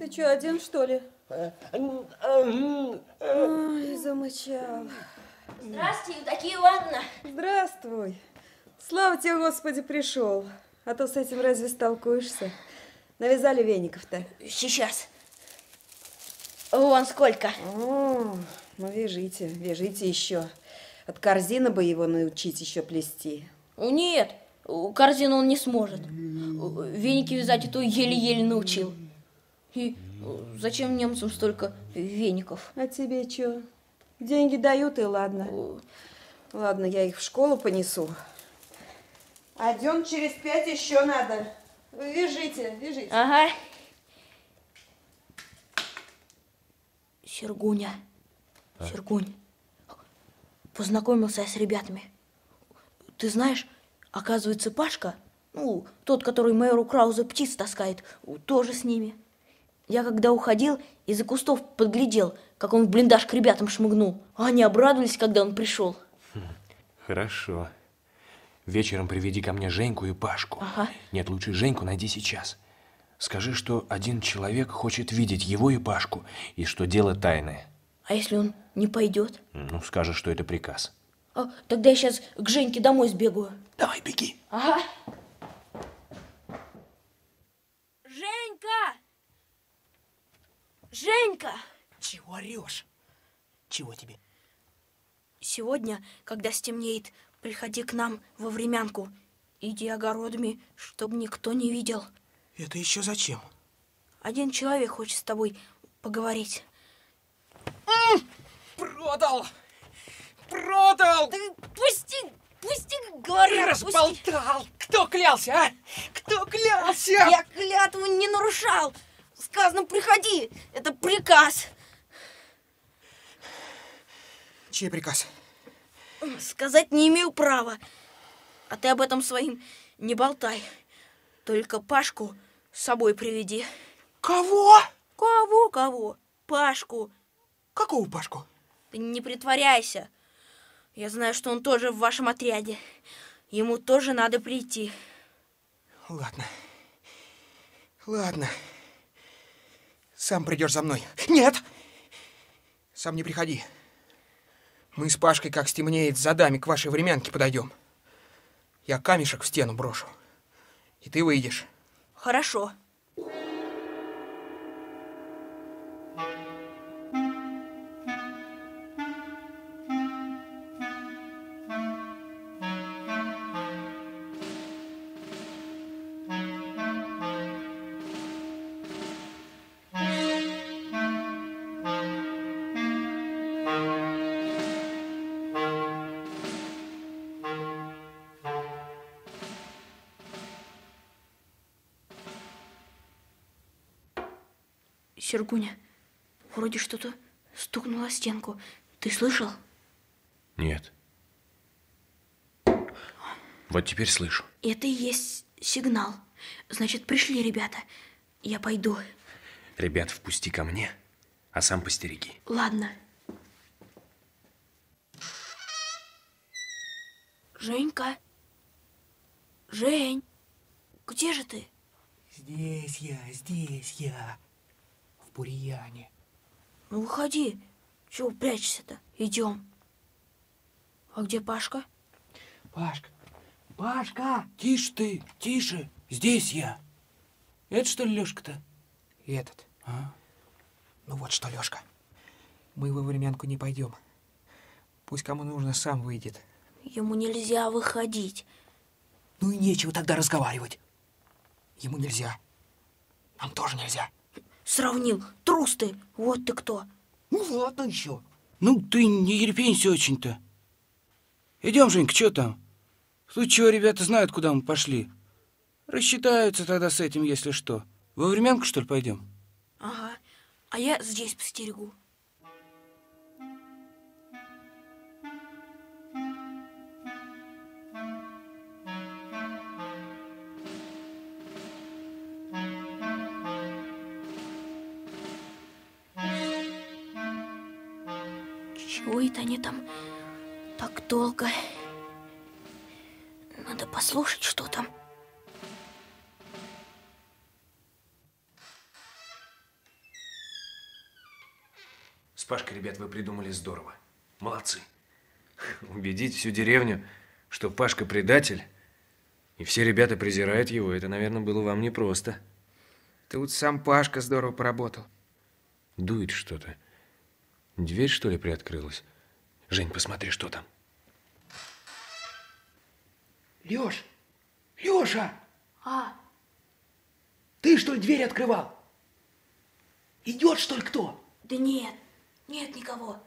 Ты что, один, что ли? Ой, замычал. Здравствуйте, Евдокия Ивановна. Здравствуй. Слава тебе, Господи, пришел. А то с этим разве столкуешься? Навязали веников-то? Сейчас. Вон сколько. О, ну вяжите, вяжите еще. От корзины бы его научить еще плести. Нет, корзину он не сможет. Веники вязать эту еле-еле научил. И зачем немцам столько веников? А тебе что? Деньги дают, и ладно. Ладно, я их в школу понесу. А через пять еще надо. Вяжите, вяжите. Ага. Сергуня. А? Сергунь. Познакомился я с ребятами. Ты знаешь, оказывается, Пашка, ну, тот, который майору Крауза птиц таскает, тоже с ними. Я когда уходил, из-за кустов подглядел, как он в блиндаж к ребятам шмыгнул. А они обрадовались, когда он пришел. Хм, хорошо. Вечером приведи ко мне Женьку и Пашку. Ага. Нет, лучше Женьку найди сейчас. Скажи, что один человек хочет видеть его и Пашку, и что дело тайное. А если он не пойдет? Ну, скажешь, что это приказ. А, тогда я сейчас к Женьке домой сбегаю. Давай, беги. Ага. Женька! Женька! Чего орешь? Чего тебе? Сегодня, когда стемнеет, приходи к нам во времянку. Иди огородами, чтобы никто не видел. Это еще зачем? Один человек хочет с тобой поговорить. Продал! Продал! Ты пусти, пусти, говорю, Разболтал! Пусти. Кто клялся, а? Кто клялся? Я клятву не нарушал. Сказано, приходи. Это приказ. Чей приказ? Сказать не имею права. А ты об этом своим не болтай. Только Пашку с собой приведи. Кого? Кого, кого? Пашку. Какого Пашку? Ты не притворяйся. Я знаю, что он тоже в вашем отряде. Ему тоже надо прийти. Ладно. Ладно. Сам придешь за мной. Нет! Сам не приходи. Мы с Пашкой, как стемнеет, за дами к вашей времянке подойдем. Я камешек в стену брошу. И ты выйдешь. Хорошо. Сергуня, вроде что-то стукнуло стенку. Ты слышал? Нет. Вот теперь слышу. Это и есть сигнал. Значит, пришли ребята. Я пойду. Ребят, впусти ко мне, а сам постереги. Ладно. Женька? Жень, где же ты? Здесь я, здесь я бурьяне. Ну, выходи. Чего прячешься-то? Идем. А где Пашка? Пашка, Пашка! Тише ты, тише. Здесь я. Это что ли Лёшка-то? Этот. А? Ну вот что, Лёшка. Мы во временку не пойдем. Пусть кому нужно, сам выйдет. Ему нельзя выходить. Ну и нечего тогда разговаривать. Ему нельзя. Нам тоже нельзя. Сравнил. Трус ты. Вот ты кто. Ну ладно еще. Ну, ты не ерепенься очень-то. Идем, Женька, что там? Случае чего ребята знают, куда мы пошли. Рассчитаются тогда с этим, если что. Во временку, что ли, пойдем? Ага. А я здесь постерегу. Чего это они там так долго? Надо послушать, что там. Пашкой, ребят, вы придумали здорово. Молодцы. Убедить всю деревню, что Пашка предатель, и все ребята презирают его, это, наверное, было вам непросто. Тут сам Пашка здорово поработал. Дует что-то. Дверь, что ли, приоткрылась? Жень, посмотри, что там. Леш, Леша, А, ты что ли дверь открывал? Идет что ли кто? да нет, нет никого.